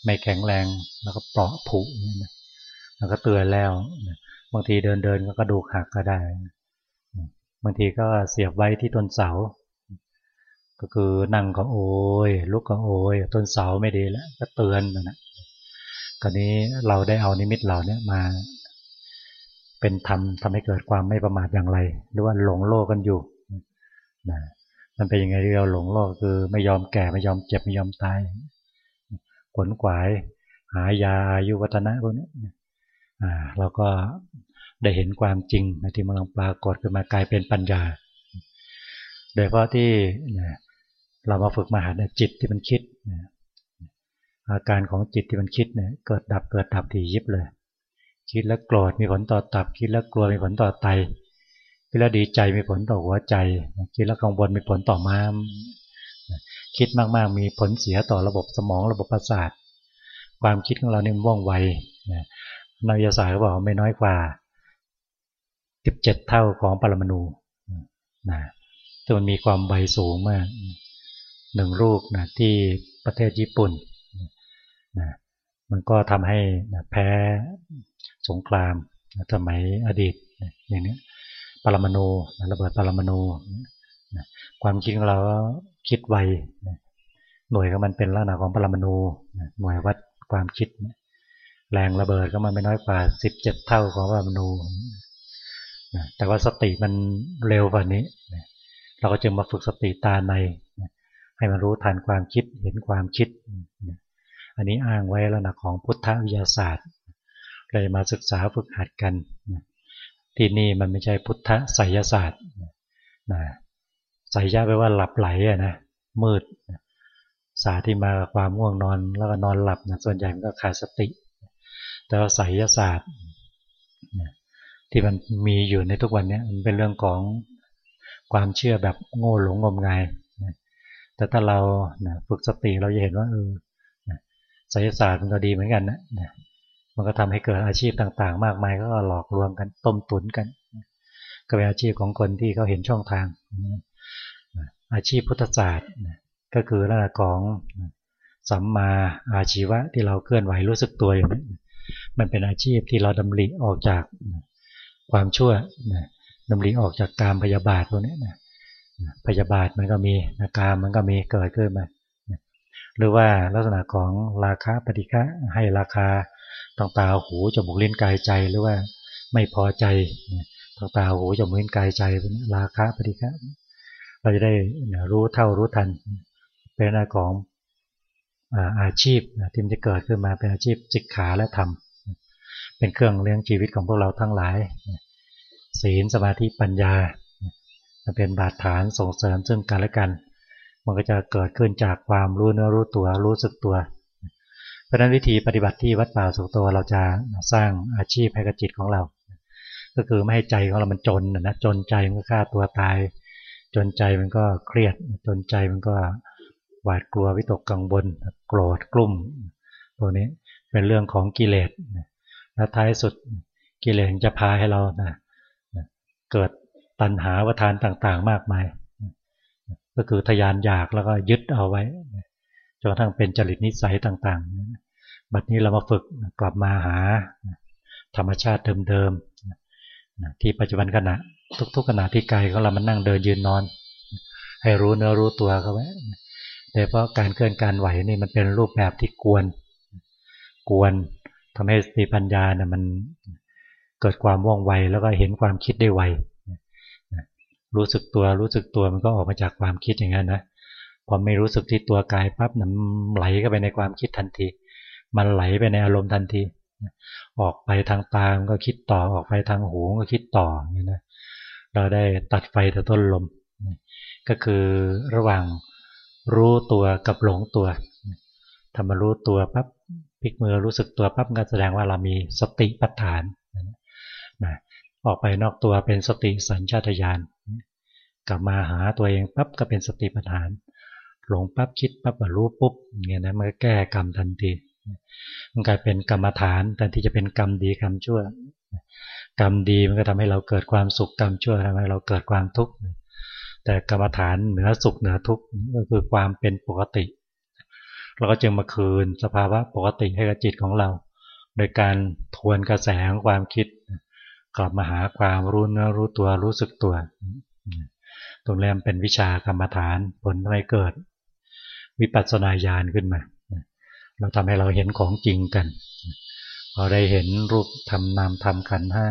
ไม่แข็งแรงแล้วก็เปราะผุแล้วก็เตือนแล้วบางทีเดินเดินก็กระดูกหักก็ได้บางทีก็เสียบไว้ที่ต้นเสา ก็คือนั่งก็โอยลุกก็โอยต้นเสาไม่ดีแล้ว ก็เตือนนะกรนนี้เราได้เอานิมิตเหล่านี้มา เป็นธรรมทำให้เกิดความไม่ประมาทอย่างไร หรือว่าหลงโลกกันอยู่นะมันเป็นยังไงที่เราหลงโลกคือไม่ยอมแก่ไม่ยอมเจ็บไม่ยอมตายขวนขวาย หายาอายุวัฒนะพวกนี้เราก็ได้เห็นความจริงที่มันปรากฏขึ้นมากลายเป็นปัญญา โดยเพราะที่ เรามาฝึกมาหาจิตที่มันคิดอาการของจิตที่มันคิดเนี่ยเกิดดับเกิดดับถี่ยิบเลย คิดแล้วโกรธมีผลต่อตับ คิดแล้วกลัวมีผลต่อไตคิดแล้วดีใจมีผลต่อหัวใจ คิดแล้วกังวลมีผลต่อม้ามคิดมากๆมีผลเสียต่อระบบสมองระบบประสาท ความคิดของเราเนี่ยว่องไวนักวิทยาศาสตร์เขาบอกไม่น้อยกว่า 17 เท่าของปรมาณูนะซึ่มันมีความไวสูงมาก หนึ่งลูกนะที่ประเทศญี่ปุ่นนะมันก็ทำให้นะแพ้สงครามนะสมัยอดีตนะอย่างนี้ปรมาณูนะระเบิดปรมาณูนะความคิดของเราคิดไวนะหน่วยของมันเป็นลักษณะของปรมาณูนะหน่วยวัดความคิดนะแรงระเบิดก็มันไม่น้อยกว่า 17 เท่าของปรมาณูแต่ว่าสติมันเร็วกว่านี้เราก็จึงมาฝึกสติตาใน ให้มันรู้ทันความคิดเห็นความคิด อันนี้อ้างไว้แล้วนะของพุทธวิทยาศาสตร์ เลยมาศึกษาฝึกหัดกันที่นี่มันไม่ใช่พุทธไสยศาสตร์ไสยะแปลว่าหลับไหลนะมืดศาสาที่มากับความง่วงนอนแล้วก็นอนหลับนะส่วนใหญ่มันก็ขาดสติ แต่ว่าไสยศาสตร์ที่มันมีอยู่ในทุกวันนี้มันเป็นเรื่องของความเชื่อแบบโง่หลงงมงาย แต่ถ้าเราฝึกสติเราจะเห็นว่าเออศิลศาสตร์มันก็ดีเหมือนกันนะมันก็ทำให้เกิดอาชีพต่างๆ มากมายก็หลอกลวงกันต้มตุ๋นกัน ก็เป็นอาชีพของคนที่เขาเห็นช่องทาง อาชีพพุทธศาสตร์ก็คือลักษณะของสัมมาอาชีวะที่เราเคลื่อนไหวรู้สึกตัวอย่างนี้มันเป็นอาชีพที่เราดำริออกจากความชั่วนะดำริออกจากการพยาบาทพวกนี้นะ พยาบาทมันก็มีนะการมันก็มีเกิดขึ้นมาหรือว่าลักษณะของราคาปฏิฆะให้ราคาต่างตาหูจมูกลิ้นกายใจหรือว่าไม่พอใจต่างตาหูจมูกลิ้นกายใจราคาปฏิฆะเราจะได้รู้เท่ารู้ทัน เป็นหน้าของอาชีพที่มันจะเกิดขึ้นมาเป็นอาชีพจิกขาและธรรมเป็นเครื่องเลี้ยงชีวิตของพวกเราทั้งหลายศีลสมาธิปัญญา มันเป็นบาดฐานส่งเสริมซึ่งกันและกัน มันก็จะเกิดขึ้นจากความรู้เนื้อรู้ตัวรู้สึกตัว เพราะนั้นวิธีปฏิบัติที่วัดป่าสุตัวเราจะสร้างอาชีพให้กับจิตของเรา ก็คือไม่ให้ใจของเรามันจนนะจนใจมันก็ฆ่าตัวตาย จนใจมันก็เครียด จนใจมันก็หวาดกลัววิตกกังวลโกรธกลุ่มตัวนี้เป็นเรื่องของกิเลสแล้วท้ายสุดกิเลสจะพาให้เรานะเกิด ตัณหาวทานต่างๆ มากมาย ก็คือทยานอยากแล้วก็ยึดเอาไว้จนกระทั่งเป็นจริตนิสัยต่างๆ บัดนี้เรามาฝึกกลับมาหาธรรมชาติเดิมๆที่ปัจจุบันขณะ ทุกๆขณะที่กายของเรามันนั่งเดินยืนนอน ให้รู้เนื้อรู้ตัวเขาไว้โดยเพราะการเคลื่อนการไหวนี่มันเป็นรูปแบบที่กวน กวนทำให้สติปัญญาเนี่ยมันเกิดความว่องไวแล้วก็เห็นความคิดได้ไว รู้สึกตัวรู้สึกตัวมันก็ออกมาจากความคิดอย่างนั้นนะพอไม่รู้สึกที่ตัวกายปั๊บมันไหลเข้าไปในความคิดทันที มันไหลไปในอารมณ์ทันที ออกไปทางตามก็คิดต่อออกไปทางหูก็คิดต่ออย่างนี้นะเราได้ตัดไฟแต่ต้นลม ก็คือระหว่างรู้ตัวกับหลงตัวทำมารู้ตัวปั๊บพลิกมือรู้สึกตัวปั๊บก็แสดงว่าเรามีสติปัฏฐานนะออกไปนอกตัวเป็นสติสัญชาตญาณ กลับมาหาตัวเองปั๊บก็เป็นสติปัฏฐาน หลงปั๊บคิดปั๊บรู้ปุ๊บเงี้ยนะมันก็แก้กรรมทันทีมันกลายเป็นกรรมฐานแต่ที่จะเป็นกรรมดีกรรมชั่ว กรรมดีมันก็ทำให้เราเกิดความสุขกรรมชั่วทำให้เราเกิดความทุกข์แต่กรรมฐานเหนือสุขเหนือทุกข์ก็คือความเป็นปกติเราก็จึงมาคืนสภาวะปกติให้กับจิตของเรา โดยการทวนกระแสของความคิด กลับมาหาความรู้เนื้อรู้ตัวรู้สึกตัว ตรงนี้เป็นวิชากรรมฐานผลทำให้เกิด วิปัสสนาญาณขึ้นมา เราทำให้เราเห็นของจริงกันเราได้เห็นรูปทำนามทำขันห้า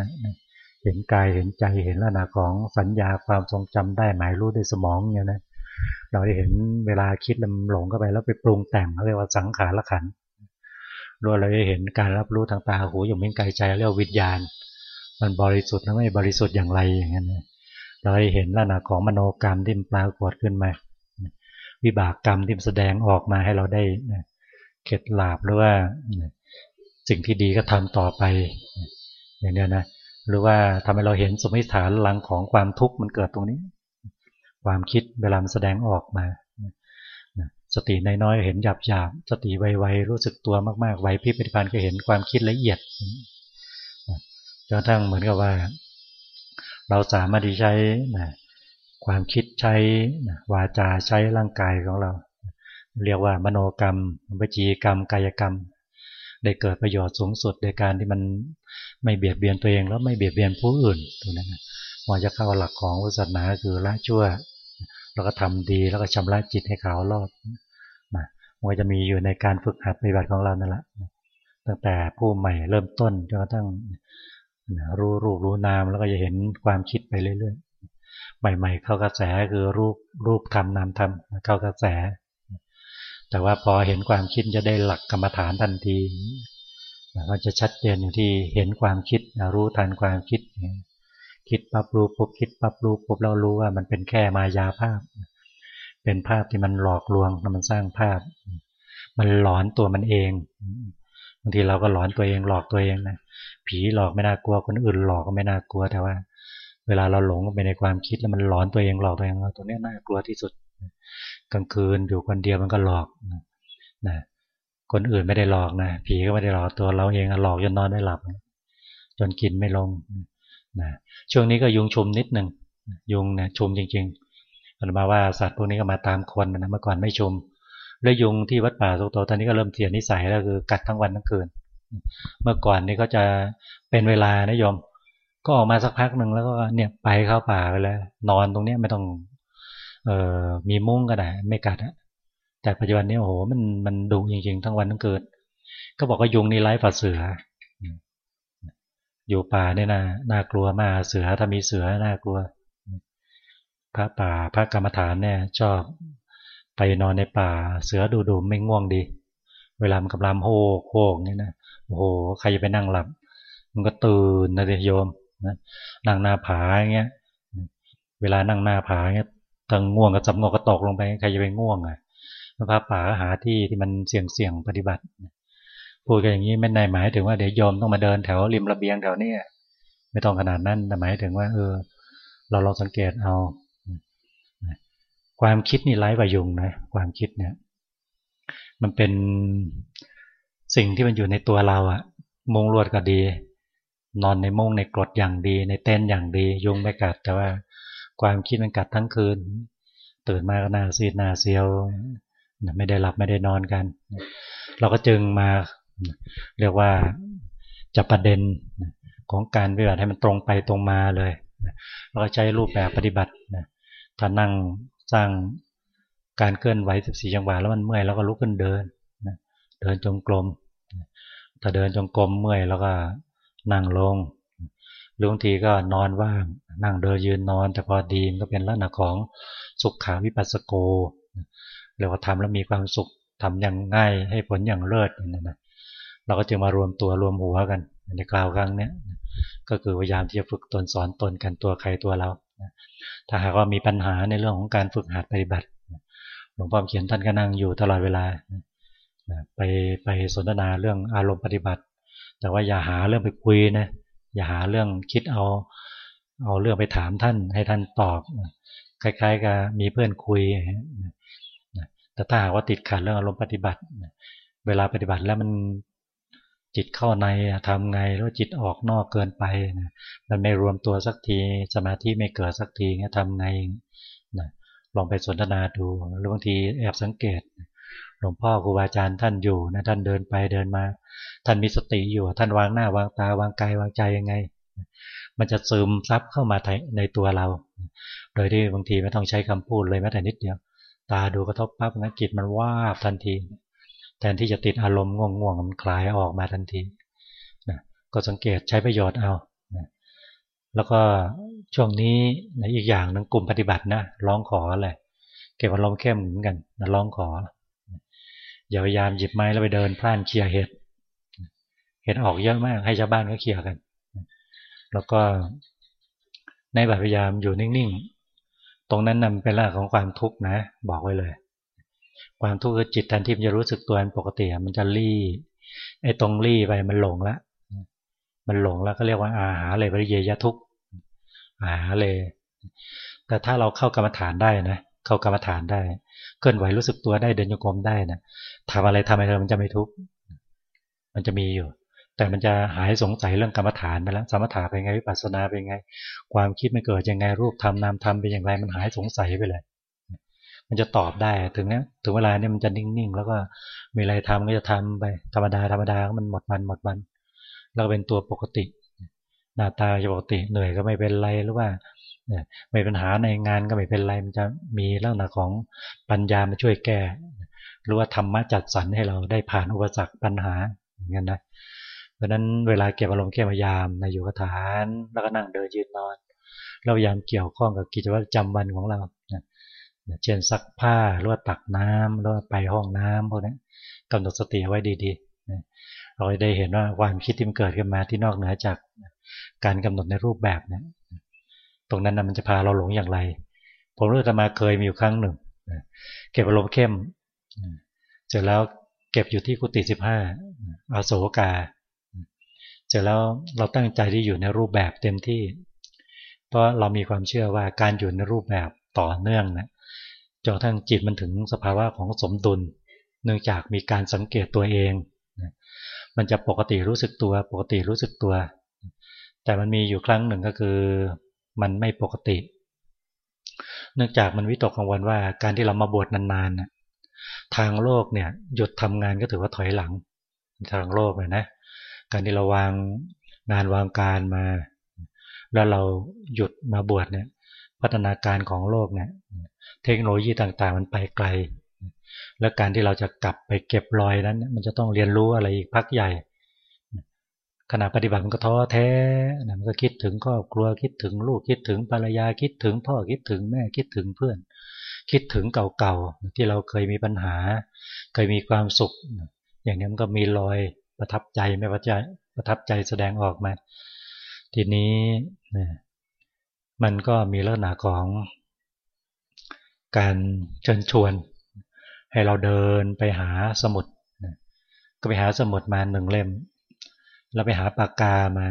เห็นกายเห็นใจเห็นลักษณะของสัญญาความทรงจำได้หมายรู้ด้วยสมองเนี่ยนะเราได้เห็นเวลาคิดลำหลงเข้าไปแล้วไปปรุงแต่งเรียกว่าสังขารละขันรวมเราได้เห็นการรับรู้ทางตาหูอย่างมิ้นกายใจเรียกวิญญาณ มันบริสุทธิ์หรือไม่บริสุทธิ์อย่างไรอย่างนั้น เราได้เห็นลักษณะของมโนกรรมที่ปรากฏขึ้นมา วิบากกรรมที่แสดงออกมาให้เราได้เข็ดหลาบหรือว่าสิ่งที่ดีก็ทำต่อไป อย่างนี้นะหรือว่าทำให้เราเห็นสมมติฐานหลังของความทุกข์มันเกิดตรงนี้ ความคิดเวลามันแสดงออกมาสติน้อยๆเห็นหยาบหยาบสติไวๆรู้สึกตัวมากๆไวพิพิธภัณฑ์ก็เห็นความคิดละเอียดจนกระทั่งเหมือนกับว่า เราสามารถที่ใช้ความคิดใช้วาจาใช้ร่างกายของเรา เรียกว่ามโนกรรมวิจีกรรม กายกรรม ได้เกิดประโยชน์สูงสุดโดยการที่มันไม่เบียดเบียนตัวเองแล้วไม่เบียดเบียนผู้อื่นตัวนั้นมันจะเข้าหลักของศาสนาคือละชั่ว แล้วก็ทำดีแล้วก็ชำระจิตให้ขาวรอดนะมันจะมีอยู่ในการฝึกหัดปฏิบัติของเรานั่นแหละตั้งแต่ผู้ใหม่เริ่มต้นจนกระทั่ง รู้รูปรู้นามแล้วก็จะเห็นความคิดไปเรื่อยๆ ใหม่ ๆ เข้ากระแสคือรูปรูปทำนามทำเข้ากระแส แต่ว่าพอเห็นความคิดจะได้หลักกรรมฐานทันทีก็จะชัดเจนอยู่ที่เห็นความคิดรู้ทันความคิด คิดปั๊บรู้ปุ๊บคิดปั๊บรู้ปุ๊บเรารู้ว่ามันเป็นแค่มายาภาพ เป็นภาพที่มันหลอกลวงมันสร้างภาพ มันหลอนตัวมันเองบางทีเราก็หลอนตัวเองหลอกตัวเองนะ ผีหลอกไม่น่ากลัวคนอื่นหลอกก็ไม่น่ากลัวแต่ว่า เวลาเราหลงไปในความคิดแล้วมันหลอนตัวเองหลอกตัวเองตัวนี้น่ากลัวที่สุด กลางคืนอยู่คนเดียวมันก็หลอกนะคนอื่นไม่ได้หลอกนะผีก็ไม่ได้หลอกตัวเราเองหลอกจนนอนไม่หลับ จนกินไม่ลงนะช่วงนี้ก็ยุงชุมนิดหนึ่งยุงนะชุมจริงๆมันมาว่าสัตว์พวกนี้ก็มาตามคนนะเมื่อก่อนไม่ชุมแล้วยุงที่วัดป่าสุโตตอนนี้ก็เริ่มเสียนิสัยแล้วคือกัดทั้งวันทั้งคืน เมื่อก่อนนี่ก็จะเป็นเวลานะโยม ก็ออกมาสักพักหนึ่งแล้วก็เนี่ยไปเข้าป่าไปแล้ว นอนตรงนี้ไม่ต้อง เออมีมุ้งก็ได้ไม่กัดอะแต่ปัจจุบันนี้โอ้โหมันมันดุจริงๆ ทั้งวันทั้งคืนก็บอกว่ายุงนี่ไร้ฝ่าเสือ อยู่ป่าเนี่ยนะน่ากลัวมากเสือถ้ามีเสือน่ากลัว พระป่าพระกรรมฐานเนี่ยชอบไปนอนในป่าเสือดูดูไม่ง่วงดี เวลามันกำลังโฮกโฮกเนี่ยนะ โอ้โหใครจะไปนั่งหลับ มันก็ตื่นนะเดโยมนะนั่งหน้าผาอย่างเงี้ยเวลานั่งหน้าผาเงี้ยทางง่วงก็จับงอกก็ตกลงไปใครจะไปง่วงอะพระป่าหาที่ที่มันเสี่ยงเสี่ยงปฏิบัติพูดกันอย่างนี้ไม่ได้หมายถึงว่าเดี๋ยวยอมต้องมาเดินแถวริมระเบียงแถวนี้ไม่ต้องขนาดนั้นแต่หมายถึงว่า เออ เราลองสังเกตเอา ความคิดนี่ไร้ประยุงนะความคิดเนี่ย มันเป็น สิ่งที่มันอยู่ในตัวเราอะมงลวดก็ดี นอนในมงในกรดอย่างดี ในเต้นอย่างดียุงไม่กัด แต่ว่าความคิดมันกัดทั้งคืน ตื่นมาก็หน้าซีดหน้าเซียว ไม่ได้หลับไม่ได้นอนกัน เราก็จึงมาเรียกว่าจับประเด็นของการปฏิบัติให้มันตรงไปตรงมาเลย เราก็ใช้รูปแบบปฏิบัติถ้านั่งสร้างการเคลื่อนไหว 14 จังหวะแล้วมันเมื่อยเราก็ลุกขึ้นเดิน เดินจงกรม ถ้าเดินจงกรมเมื่อยแล้วก็นั่งลงหรือบางทีก็นอนว่าง นั่งเดินยืนนอน แต่พอดีมันก็เป็นลักษณะของสุขขาวิปัสสโกเรียกว่าทำแล้วมีความสุขทำอย่างง่ายให้ผลอย่างเลิศนี่นะเราก็จะมารวมตัวรวมหัวกันในคราวครั้งนี้ก็คือพยายามที่จะฝึกตนสอนตนกันตัวใครตัวเราถ้าหากว่ามีปัญหาในเรื่องของการฝึกหัดปฏิบัติหลวงพ่อเขียนท่านก็นั่งอยู่ตลอดเวลา ไปไปสนทนาเรื่องอารมณ์ปฏิบัติ แต่ว่าอย่าหาเรื่องไปคุยนะอย่าหาเรื่องคิดเอาเอาเรื่องไปถามท่านให้ท่านตอบ คล้ายๆกับมีเพื่อนคุยแต่ถ้าหากว่าติดขัดเรื่องอารมณ์ปฏิบัติ เวลาปฏิบัติแล้วมันจิตเข้าในทำไงแล้วจิตออกนอกเกินไปนะมันไม่รวมตัวสักทีสมาธิไม่เกิดสักทีเงี้ยทำไงนะลองไปสนทนาดูหรือบางทีแอบสังเกต หลวงพ่อครูบาอาจารย์ท่านอยู่นะท่านเดินไปเดินมา ท่านมีสติอยู่ ท่านวางหน้าวางตาวางกายวางใจยังไง มันจะซึมซับเข้ามาในตัวเรา โดยที่บางทีไม่ต้องใช้คำพูดเลยแม้แต่นิดเดียว ตาดูกระทบปั๊บนะจิตมันว่าบทันที แทนที่จะติดอารมณ์ง่วงๆมันคลายออกมาทันทีนะก็สังเกตใช้ประโยชน์เอานะแล้วก็ช่วงนี้นะอีกอย่างหนึ่งกลุ่มปฏิบัตินะร้องขออะไรเก็บอารมณ์เข้มเหมือนกันนะร้องขอ อย่าพยายามหยิบไม้แล้วไปเดินพล่านเคลียเห็ดเห็ดออกเยอะมาก ให้ชาวบ้านก็เคลียกัน แล้วก็ในแบบพยายามอยู่นิ่งๆ ตรงนั้นนำเป็นรากของความทุกข์นะ บอกไว้เลย ความทุกข์คือจิตแทนที่มันจะรู้สึกตัวปกติมันจะรีไอ้ตรงรีไปมันหลงละมันหลงแล้วก็เรียกว่าอาหาเลยปริเยยทุกอาหาเลยแต่ถ้าเราเข้ากรรมฐานได้นะ เข้ากรรมฐานได้ เคลื่อนไหวรู้สึกตัวได้เดินโยกมได้นะทำอะไรทำอะไรมันจะไม่ทุกข์มันจะมีอยู่ แต่มันจะหายสงสัยเรื่องกรรมฐานไปแล้วสมถะเป็นไงวิปัสสนาเป็นไง ความคิดไม่เกิดยังไงรูปทำนามทำเป็นอย่างไรมันหายสงสัยไปเลย มันจะตอบได้ถึงเนี้ยถึงเวลาเนี่ยมันจะนิ่งๆ แล้วก็มีอะไรทำก็จะทำไปธรรมดาธรรมดามันหมดวันหมดวันเราเป็นตัวปกติ หน้าตาจะปกติเหนื่อยก็ไม่เป็นไรหรือว่า ไม่ปัญหาในงานก็ไม่เป็นไรมันจะมีลักษณะของปัญญามาช่วยแก้หรือว่าธรรมะจัดสรรให้เราได้ผ่านอุปสรรคปัญหาอย่างนั้นนะเพราะนั้นเวลาเก็บอารมณ์เก็บพยายามในอยู่กับฐานแล้วก็นั่งเดินยืนนอน เราพยายามเกี่ยวข้องกับกิจวัตรประจำวันของเราเช่นซักผ้าหรือว่าตักน้ำหรือว่าไปห้องน้ำพวกนี้กำหนดสติไว้ดีๆเราได้เห็นว่าความคิดที่มันเกิดขึ้นมาที่นอกเหนือจากการกำหนดในรูปแบบเนี่ย ตรงนั้นนะมันจะพาเราหลงอย่างไร ผมรู้จะมาเคยมีอยู่ครั้งหนึ่งเก็บอารมณ์เข้มเสร็จแล้วเก็บอยู่ที่กุฏิสิบห้าอาโศกา เสร็จแล้วเราตั้งใจที่อยู่ในรูปแบบเต็มที่ เพราะเรามีความเชื่อว่าการอยู่ในรูปแบบต่อเนื่องนะจนทั้งจิตมันถึงสภาวะของสมดุล เนื่องจากมีการสังเกตตัวเองมันจะปกติรู้สึกตัว ปกติรู้สึกตัว แต่มันมีอยู่ครั้งหนึ่งก็คือ มันไม่ปกติ เนื่องจากมันวิตกกังวลว่าการที่เรามาบวชนานๆทางโลกเนี่ยหยุดทำงานก็ถือว่าถอยหลัง ทางโลกเลยนะการที่เราวางงานวางการมา แล้วเราหยุดมาบวชเนี่ยพัฒนาการของโลกเนี่ยเทคโนโลยีต่างๆ มันไปไกล แล้วการที่เราจะกลับไปเก็บรอยนั้น มันจะต้องเรียนรู้อะไรอีกพักใหญ่ ขณะปฏิบัติมันก็ท้อแท้มันก็คิดถึงครอบครัวคิดถึงลูกคิดถึงภรรยาคิดถึงพ่อคิดถึงแม่คิดถึงเพื่อน คิดถึงเก่าๆที่เราเคยมีปัญหา เคยมีความสุข อย่างนี้มันก็มีรอยประทับใจไม่ประใจประทับใจแสดงออกมาทีนี้มันก็มีลักษณะของการเชิญชวน ให้เราเดินไปหาสมุดก็ไปหาสมุดมาหนึ่งเล่ม เราไปหาปากกามา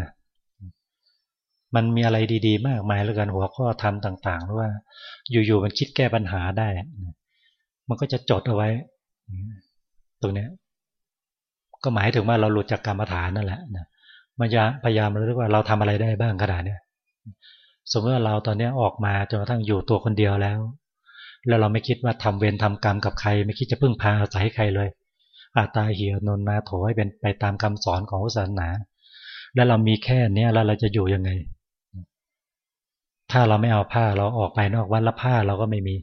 มันมีอะไรดีๆ มากมายแล้วกันหัวข้อธรรมต่างๆหรือว่า อยู่ๆมันคิดแก้ปัญหาได้ มันก็จะจดเอาไว้ ตรงนี้ก็หมายถึงว่าเราหลุดจากกรรมฐานนั่นแหละมันจะพยายามเรียกว่าเราทำอะไรได้บ้างขนาดนี้สมมติว่าเราตอนนี้ออกมาจนกระทั่งอยู่ตัวคนเดียวแล้ว แล้วเราไม่คิดว่าทำเวรทำกรรมกับใคร ไม่คิดจะพึ่งพาอาศัยใครเลย อาตาเหียนนนาโถให้เป็นไปตามคำสอนของศาสนา แล้วเรามีแค่เนี้ยแล้วเราจะอยู่ยังไง ถ้าเราไม่เอาผ้าเราออกไปนอกวัดละผ้าเราก็ไม่มี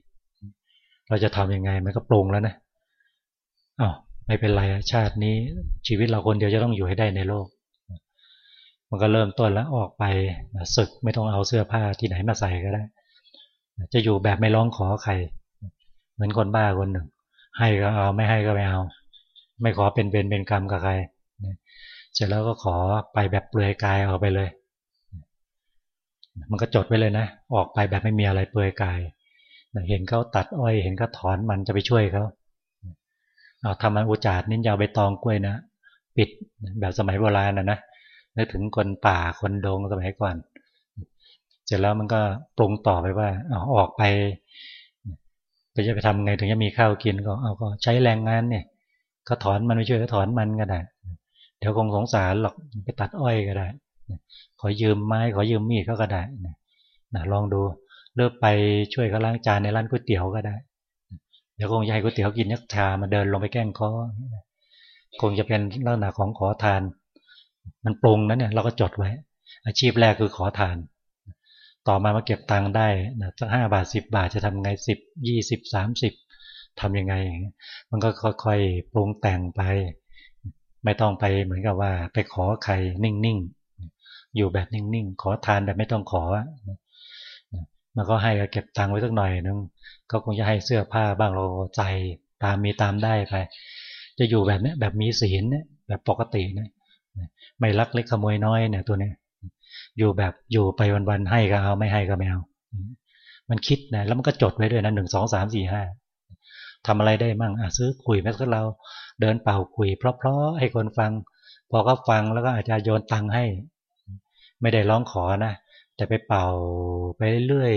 เราจะทํำยังไงมันก็ปรุงแล้วนะอ๋อไม่เป็นไรชาตินี้ชีวิตเราคนเดียวจะต้องอยู่ให้ได้ในโลก มันก็เริ่มต้นแล้วออกไปศึกไม่ต้องเอาเสื้อผ้าที่ไหนมาใส่ก็ได้ จะอยู่แบบไม่ร้องขอใคร เหมือนคนบ้าคนหนึ่ง ให้ก็เอาไม่ให้ก็ไม่เอา ไม่ขอเป็นเป็นเป็นกรรมกับใครเสร็จแล้วก็ขอไปแบบเปลือยกายออกไปเลย มันก็จดไว้เลยนะ ออกไปแบบไม่มีอะไรเปลือยกายเห็นเขาตัดอ้อย เห็นเขาถอนมันจะไปช่วยเขาเอาทำมันอุจาดนิ้นยาวใบตองกล้วยนะปิดแบบสมัยโบราณนะนะนึกถึงคนป่าคนดงสมัยก่อน เสร็จแล้วมันก็ปรุงต่อไปว่าเอาออกไปไปจะไปทำไงถึงจะมีข้าวกินก็เอาก็ใช้แรงงานเนี่ย ก็ถอนมันไม่ช่วยก็ถอนมันก็ได้เดี๋ยวคงสงสารหรอกไปตัดอ้อยก็ได้ขอยืมไม้ขอยืมมีดก็ก็ได้นะลองดูเลิกไปช่วยเขาล้างจานในร้านก๋วยเตี๋ยวก็ได้ เดี๋ยวคงจะให้ก๋วยเตี๋ยวกินนักชามาเดินลงไปแกล้งคอคงจะเป็นลักษณะของขอทาน มันปรุงนั้นเนี่ยเราก็จดไว้ อาชีพแรกคือขอทาน ต่อมามาเก็บตังค์ได้นะสักห้าบาทสิบบาทจะทำไงสิบยี่สิบสามสิบ ทำยังไง มันก็ค่อยๆปรุงแต่งไป ไม่ต้องไปเหมือนกับว่า ไปขอใครนิ่งๆอยู่แบบนิ่งๆขอทานแบบไม่ต้องขอมันก็ให้เก็บตังค์ไว้สักหน่อยนึงก็คงจะให้เสื้อผ้าบ้างเราใจตามมีตามได้ไป จะอยู่แบบนี้แบบมีศีลเนี่ยแบบปกตินะไม่ลักเล็กขโมยน้อยเนี่ยตัวเนี้ยอยู่แบบอยู่ไปวันๆให้ก็เอาไม่ให้ก็ไม่เอามันคิดนะแล้วมันก็จดไว้ด้วยนะหนึ่งสองสามสี่ห้า ทำอะไรได้มั่งอะซื้อคุยแม้กระเราเดินเป่าคุย เพราะๆให้คนฟัง พอก็ฟังแล้วก็อาจจะโยนตังค์ให้ ไม่ได้ร้องขอนะแต่ไปเป่าไปเรื่อย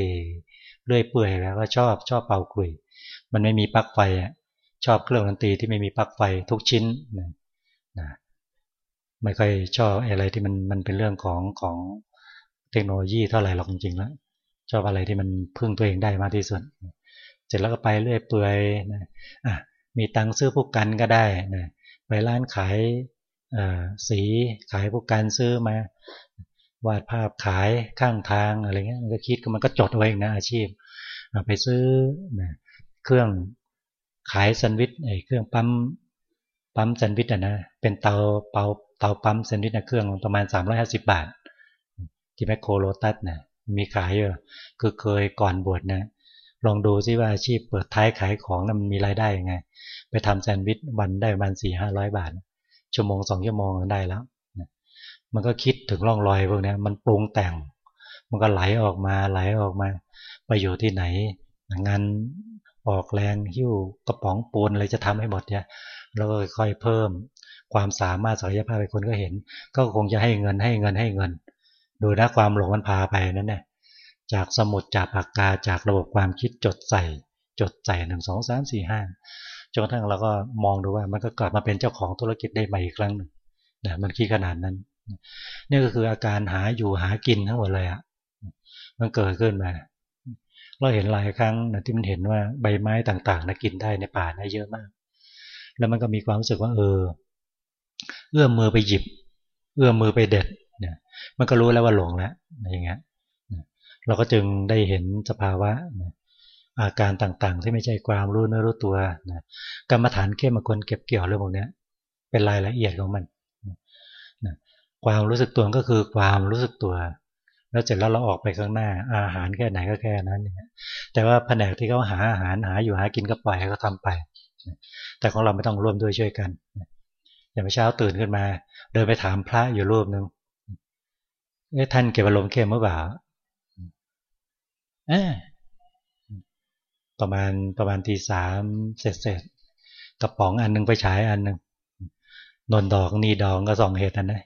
เรื่อยเปื่อยแล้วก็ชอบชอบเป่าคุย มันไม่มีปลั๊กไฟอะชอบเครื่องดนตรีที่ไม่มีปลั๊กไฟทุกชิ้นนะนะไม่ค่อยชอบอะไรที่มันมันเป็นเรื่องของของเทคโนโลยีเท่าไหร่หรอกจริงๆแล้วชอบอะไรที่มันพึ่งตัวเองได้มากที่สุด เสร็จแล้วก็ไปเรื่อยเปื่อยนะอะมีตังค์ซื้อพวกกันก็ได้นะไปร้านขายสีขายพวกกันซื้อมาวาดภาพขายข้างทางอะไรเงี้ยมันก็คิดก็มันก็จดไว้นะอาชีพไปซื้อนะเครื่องขายแซนด์วิชไอ้เครื่องปั๊มปั๊มแซนด์วิชอะนะเป็นเตาเตาเตาปั๊มแซนด์วิชนะเครื่องประมาณ 350 บาทที่แมคโครโลตัสนะมีขายเยอะคือเคยก่อนบวชนะ ลองดูซิว่าอาชีพเปิดท้ายขายของนะมันมีรายได้ยังไง ไปทำแซนด์วิชวันได้ประมาณสี่ห้าร้อยบาท ชั่วโมงสองชั่วโมงได้แล้ว มันก็คิดถึงร่องรอยพวกนี้มันปรุงแต่ง มันก็ไหลออกมาไหลออกมา ไปอยู่ที่ไหนงานออกแรงหิ้วกระป๋องปูนอะไรจะทำให้หมดเนี่ยแล้วก็ค่อยเพิ่มความสามารถศักยภาพไปคนก็เห็น ก็คงจะให้เงินให้เงินให้เงิน ดูนะความหลงมันพาไปนั่นแหละ จากสมุดจากปากกาจากระบบความคิดจดใส่ จดใส่หนึ่งสองสามสี่ห้าจนกระทั่งเราก็มองดูว่ามันก็กลับมาเป็นเจ้าของธุรกิจได้ใหม่อีกครั้งหนึ่งนะมันคิดขนาดนั้นนี่ก็คืออาการหาอยู่หากินทั้งหมดเลยอะมันเกิดขึ้นมาเราเห็นหลายครั้งนะที่มันเห็นว่าใบไม้ต่างๆนะกินได้ในป่านะเยอะมาก แล้วมันก็มีความรู้สึกว่า เออ เอื้อมมือไปหยิบ เอื้อมมือไปเด็ดเนี่ยมันก็รู้แล้วว่าหลงแล้วอย่างเงี้ย เราก็จึงได้เห็นสภาวะอาการต่างๆ ที่ไม่ใช่ความรู้เนื้อรู้ตัวนะกรรมฐานเข้มมาคนเก็บเกี่ยวเรื่องพวกนี้เป็นรายละเอียดของมันนะความรู้สึกตัวก็คือความรู้สึกตัว แล้วเสร็จแล้วเราออกไปข้างหน้า อาหารแค่ไหนก็แค่นั้นแต่ว่าแผนกที่เขาหาอาหารหาอยู่หากินก็ปล่อยให้เขาทาไป แต่ของเราไม่ต้องร่วมด้วยช่วยกันอย่างเช้าตื่นขึ้นมา เดินไปถามพระอยู่รูปหนึ่งท่านเก็บอารมณ์เข้มหรือเปล่า ประมาณประมาณตีสามเสร็จเสร็จกระป๋องอันหนึ่งไปฉายอันหนึ่งนนดอกนีดองก็สองเหตุนันนะ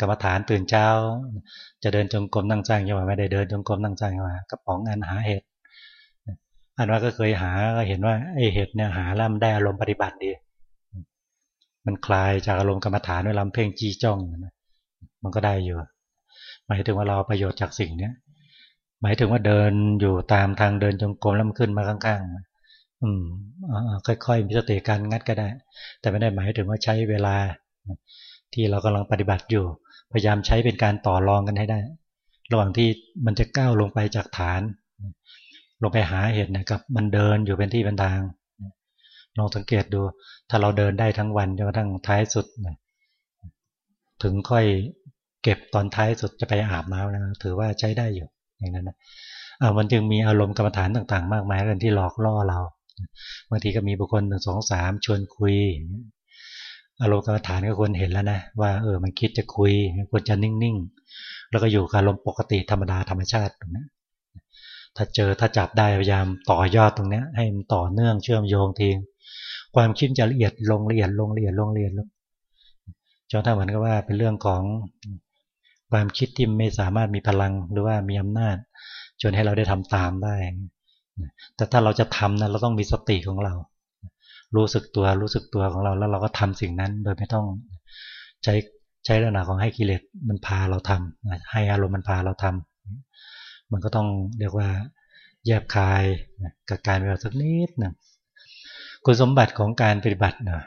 กรรมฐานตื่นเช้า จะเดินจงกรมนั่งจ้างยังไงไม่ได้เดินจงกรมนั่งจ้างยังไงกระป๋องอันหาเหตุอันว่าก็เคยหาก็เห็นว่าไอเหตุเนี่ยหาแล้วมันได้อารมณ์ปฏิบัติดี มันคลายจากอารมณ์กรรมฐานเวยลาเพ่งจี้จ้องมันก็ได้อยู่หมายถึงว่าเราประโยชน์จากสิ่งเนี้ย หมายถึงว่าเดินอยู่ตามทางเดินจงกรมแล้วมันขึ้นมาข้างๆ อืมค่อยๆมีสติการงัดก็ได้ แต่ไม่ได้หมายถึงว่าใช้เวลา ที่เรากำลังปฏิบัติอยู่ พยายามใช้เป็นการต่อรองกันให้ได้ ระหว่างที่มันจะก้าวลงไปจากฐาน ลงไปหาเหตุนะครับ มันเดินอยู่เป็นที่เป็นทางลองสังเกตดู ถ้าเราเดินได้ทั้งวันจนกระทั่งท้ายสุดถึงค่อยเก็บตอนท้ายสุดจะไปอาบน้ำนะถือว่าใช้ได้อยู่ อย่างนั้นนะามันจึงมีอารมณ์กรรมฐานต่าง ๆ มากมายกันที่หลอกล่อเราบางทีก็มีบุคคลหนึ่งสองสามชวนคุย อารมณ์กรรมฐานก็ควรเห็นแล้วนะว่าเออมันคิดจะคุยควรจะนิ่งๆ แล้วก็อยู่กับอารมณ์ปกติธรรมดาธรรมชาติตรงนี้ถ้าเจอถ้าจับได้พยายามต่อยอดตรงนี้ให้มันต่อเนื่องเชื่อมโยงทีความคิดจะละเอียดลงละเอียดลงละเอียดลงละเอียดลงจนถ้าเหมือนกับว่าเป็นเรื่องของ ความคิดที่ไม่สามารถมีพลังหรือว่ามีอำนาจจนให้เราได้ทำตามได้ แต่ถ้าเราจะทำนะเราต้องมีสติของเรา รู้สึกตัวรู้สึกตัวของเราแล้วเราก็ทำสิ่งนั้นโดยไม่ต้องใช้ใช้ลักษณะของให้กิเลสมันพาเราทำให้อารมณ์มันพาเราทำมันก็ต้องเรียกว่าแยบคายกับการเวลาสักนิดหนึ่งคุณสมบัติของการปฏิบัตินะ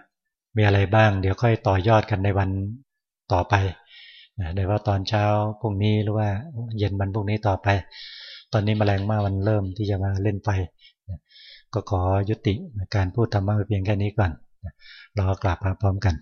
มีอะไรบ้าง เดี๋ยวค่อยต่อยอดกันในวันต่อไป โดยว่าตอนเช้าพรุ่งนี้หรือว่าเย็นวันพรุ่งนี้ต่อไป ตอนนี้มแมลงมามันเริ่มที่จะมาเล่นไฟก็ขอยุติการพูดธรรมะเพียงแค่นี้ก่อนรอกลับมาพร้อมกัน